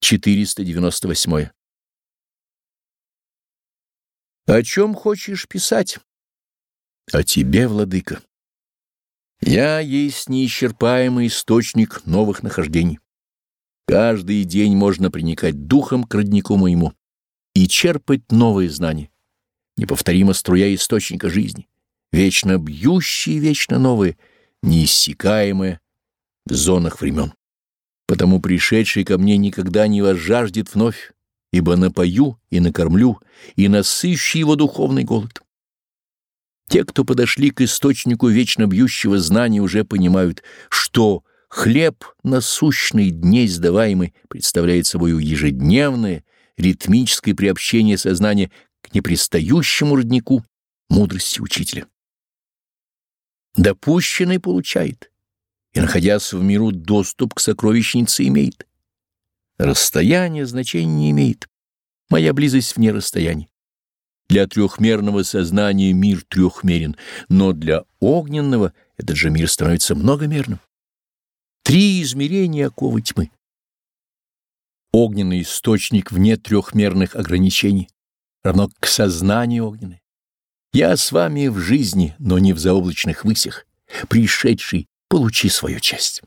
498. О чем хочешь писать? О тебе, владыка. Я есть неисчерпаемый источник новых нахождений. Каждый день можно приникать духом к роднику моему и черпать новые знания. Неповторима струя источника жизни, вечно бьющие, вечно новые, неиссякаемые в зонах времен. Потому пришедший ко мне никогда не возжаждет вновь, ибо напою и накормлю, и насыщу его духовный голод. Те, кто подошли к источнику вечно бьющего знания, уже понимают, что хлеб насущный, дней сдаваемый, представляет собой ежедневное, ритмическое приобщение сознания к непристающему роднику мудрости учителя. Допущенный получает, и, находясь в миру, доступ к сокровищнице имеет. Расстояние значения не имеет. Моя близость вне расстояния. Для трехмерного сознания мир трехмерен, но для огненного этот же мир становится многомерным. Три измерения оковы тьмы. Огненный источник вне трехмерных ограничений, равно к сознанию огненной. Я с вами в жизни, но не в заоблачных высях. Пришедший, получи свою часть.